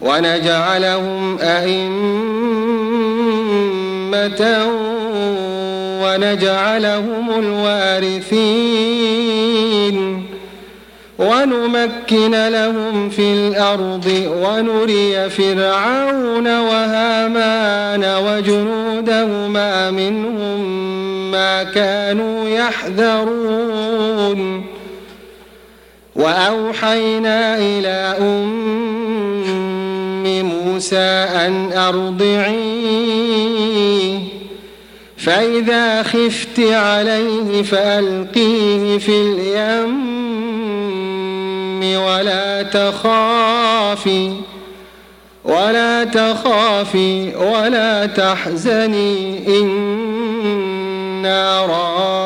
ونجعلهم أئمة ونجعلهم الوارثين. ونمكن لهم في الأرض ونري فرعون وهامان وجنودهما منهم ما كانوا يحذرون. وأوحينا إلى أم موسى أن أرضعيه فإذا خفت عليه فألقيه في اليم ولا تخافي ولا تخافي ولا تحزني إنا رادوه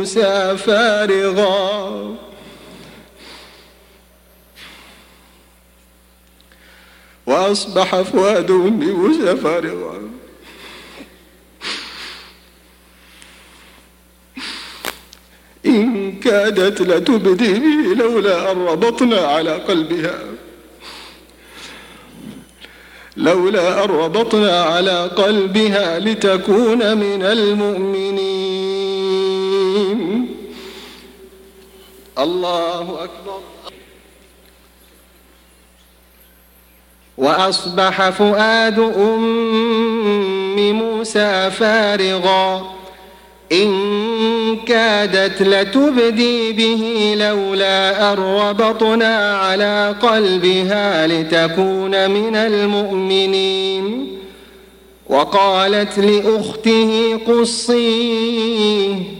موسى فارغا. وأصبح فؤاد أم موسى فارغا. إن كادت لتبدي به لولا أن ربطنا على قلبها. لولا أن ربطنا على قلبها لتكون من المؤمنين. الله أكبر. وأصبح فؤاد أم موسى فارغا. إن كادت لتبدي به لولا أن ربطنا على قلبها لتكون من المؤمنين. وقالت لأخته قصيه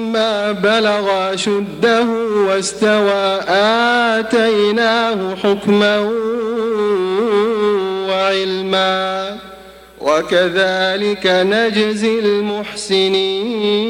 بلغ شده واستوى آتيناه حكما وعلما وكذلك نجزي المحسنين.